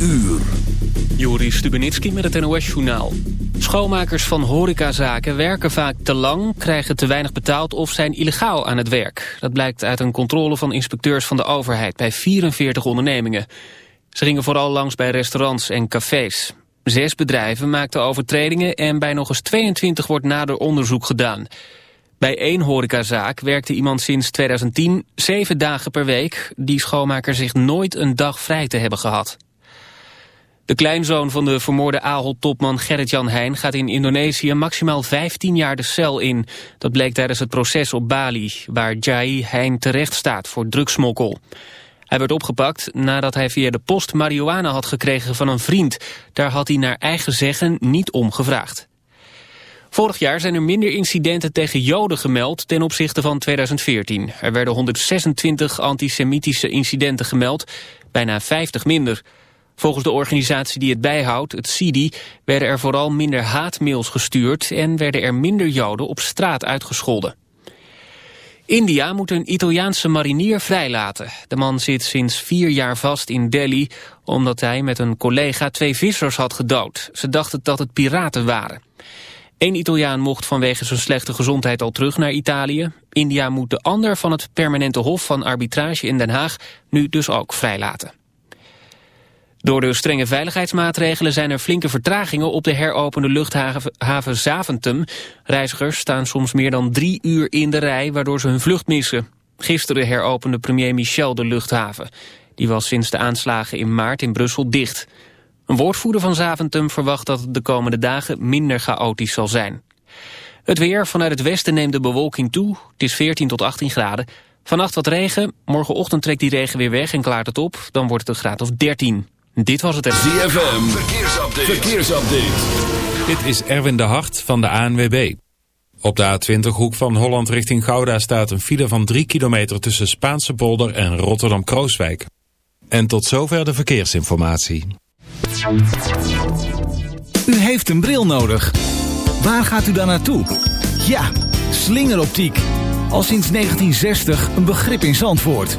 uur. Joris Stubenitski met het NOS-journaal. Schoonmakers van horecazaken werken vaak te lang, krijgen te weinig betaald of zijn illegaal aan het werk. Dat blijkt uit een controle van inspecteurs van de overheid bij 44 ondernemingen. Ze gingen vooral langs bij restaurants en cafés. Zes bedrijven maakten overtredingen en bij nog eens 22 wordt nader onderzoek gedaan. Bij één horecazaak werkte iemand sinds 2010 zeven dagen per week. Die schoonmaker zich nooit een dag vrij te hebben gehad. De kleinzoon van de vermoorde Ahold-topman Gerrit-Jan Heijn... gaat in Indonesië maximaal 15 jaar de cel in. Dat bleek tijdens het proces op Bali... waar Jai Heijn terecht staat voor drugsmokkel. Hij werd opgepakt nadat hij via de post marihuana had gekregen van een vriend. Daar had hij naar eigen zeggen niet om gevraagd. Vorig jaar zijn er minder incidenten tegen Joden gemeld ten opzichte van 2014. Er werden 126 antisemitische incidenten gemeld, bijna 50 minder. Volgens de organisatie die het bijhoudt, het CIDI, werden er vooral minder haatmails gestuurd en werden er minder Joden op straat uitgescholden. India moet een Italiaanse marinier vrijlaten. De man zit sinds vier jaar vast in Delhi omdat hij met een collega twee vissers had gedood. Ze dachten dat het piraten waren. Eén Italiaan mocht vanwege zijn slechte gezondheid al terug naar Italië. India moet de ander van het permanente hof van arbitrage in Den Haag nu dus ook vrijlaten. Door de strenge veiligheidsmaatregelen zijn er flinke vertragingen op de heropende luchthaven Zaventem. Reizigers staan soms meer dan drie uur in de rij waardoor ze hun vlucht missen. Gisteren heropende premier Michel de luchthaven. Die was sinds de aanslagen in maart in Brussel dicht. Een woordvoerder van Zaventem verwacht dat het de komende dagen minder chaotisch zal zijn. Het weer vanuit het westen neemt de bewolking toe. Het is 14 tot 18 graden. Vannacht wat regen. Morgenochtend trekt die regen weer weg en klaart het op. Dan wordt het een graad of 13. Dit was het... ZFM, verkeersupdate. verkeersupdate. Dit is Erwin de Hart van de ANWB. Op de A20 hoek van Holland richting Gouda staat een file van 3 kilometer tussen Spaanse polder en Rotterdam-Krooswijk. En tot zover de verkeersinformatie. U heeft een bril nodig. Waar gaat u dan naartoe? Ja, slingeroptiek. Al sinds 1960 een begrip in Zandvoort.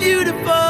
beautiful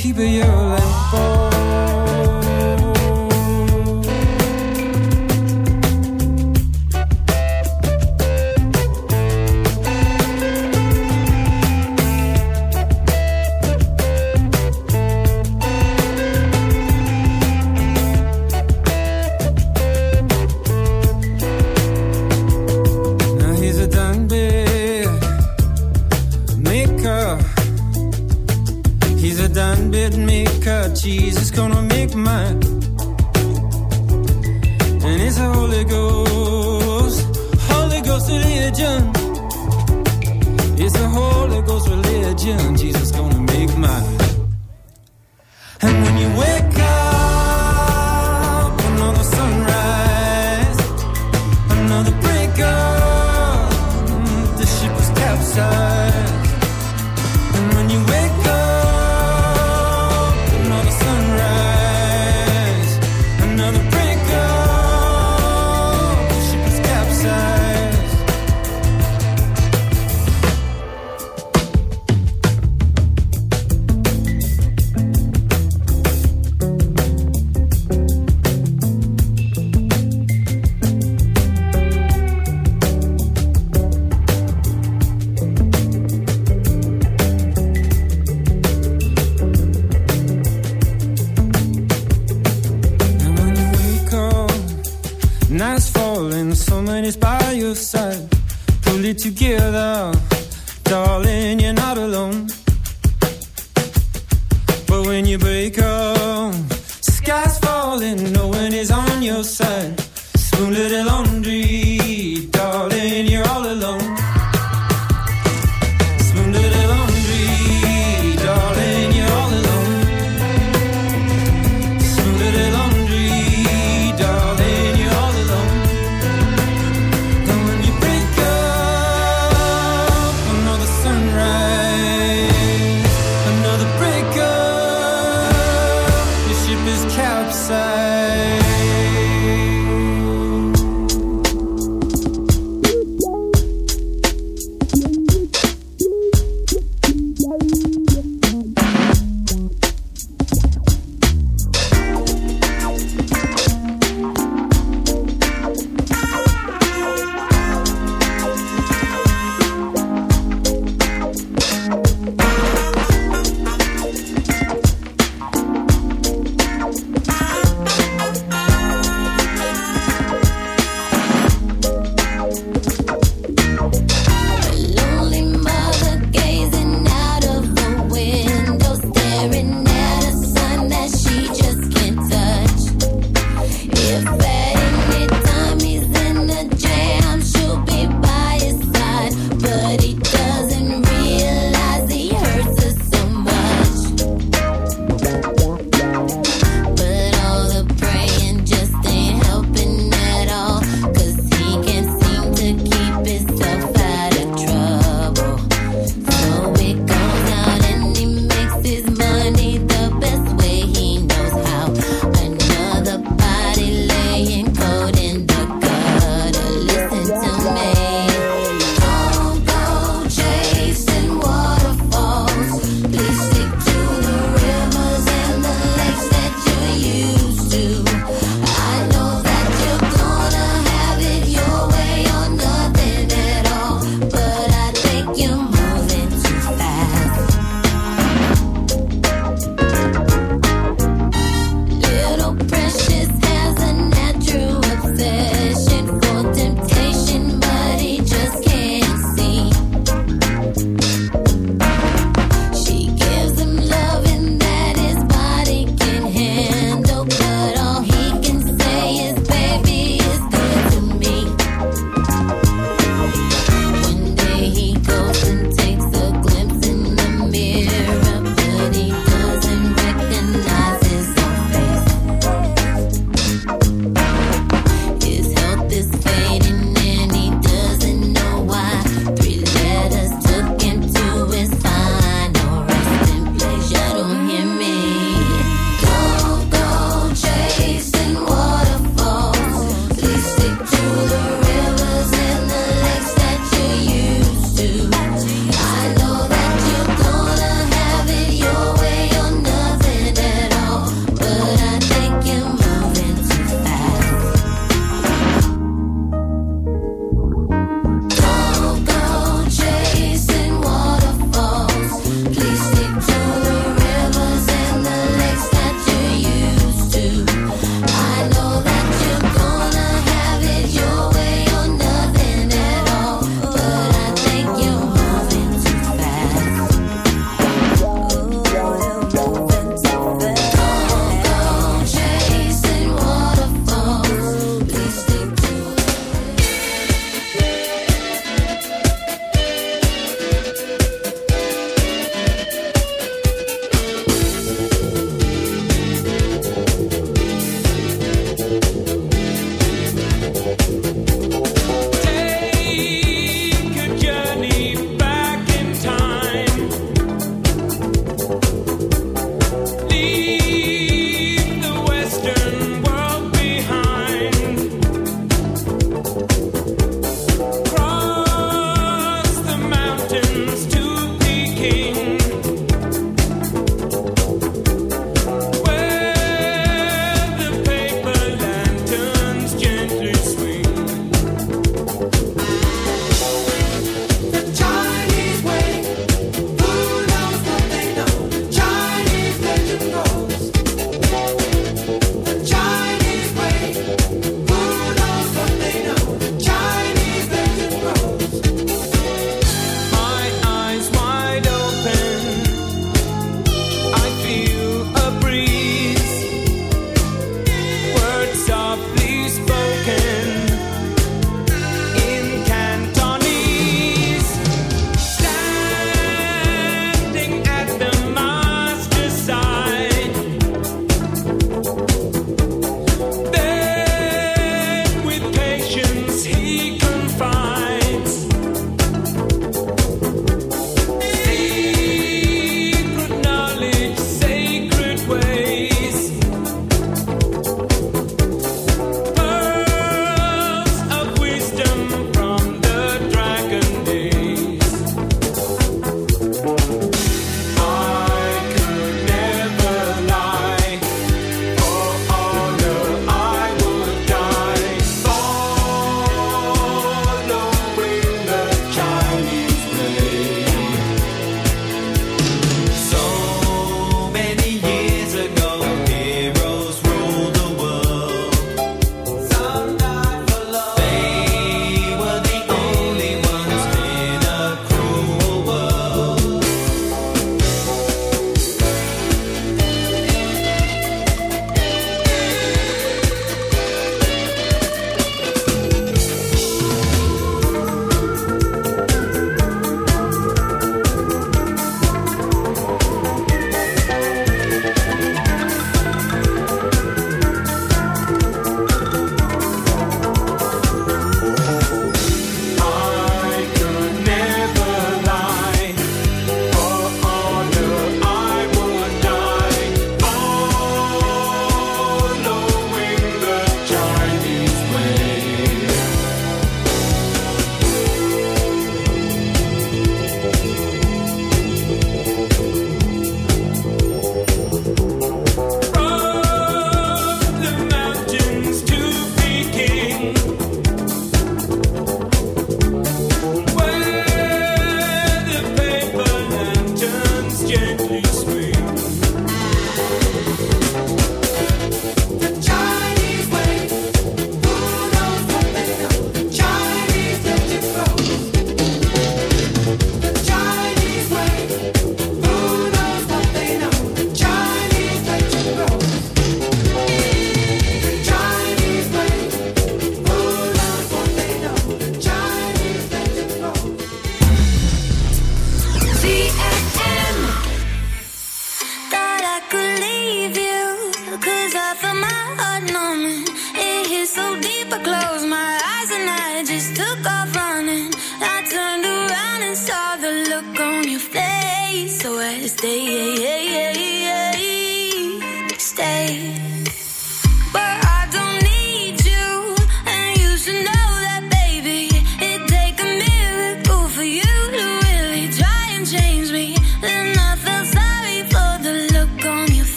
keep it your lamp your side. Spoon little laundry,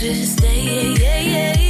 just stay, yeah, yeah, yeah.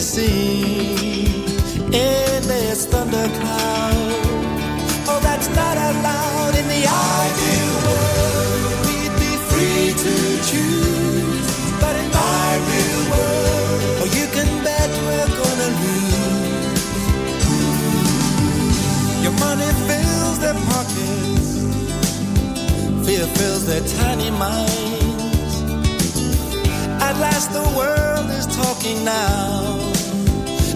In this thundercloud, Oh, that's not allowed in the ideal world. We'd be free to choose, but in my real world, oh, you can bet we're gonna lose. Your money fills their pockets, fear fills their tiny minds. At last, the world is talking now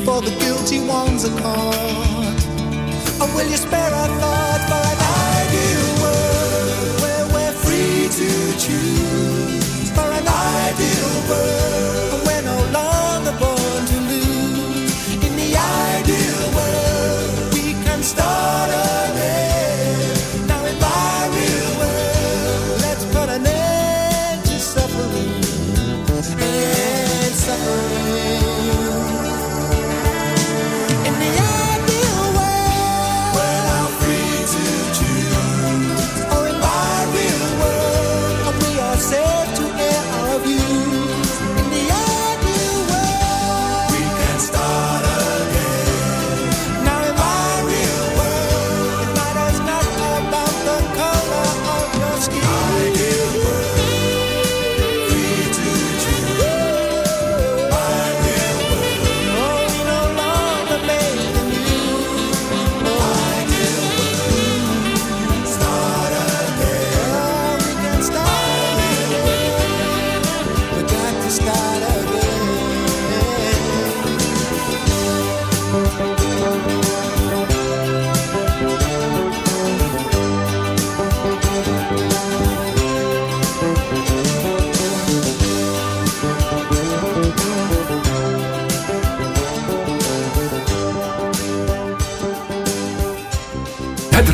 before the guilty ones are caught? Or oh, will you spare a thought for an ideal world where we're free to choose? For an ideal world.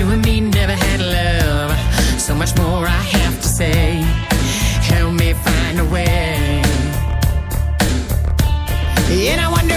you and me never had love. So much more I have to say. Help me find a way. And I wonder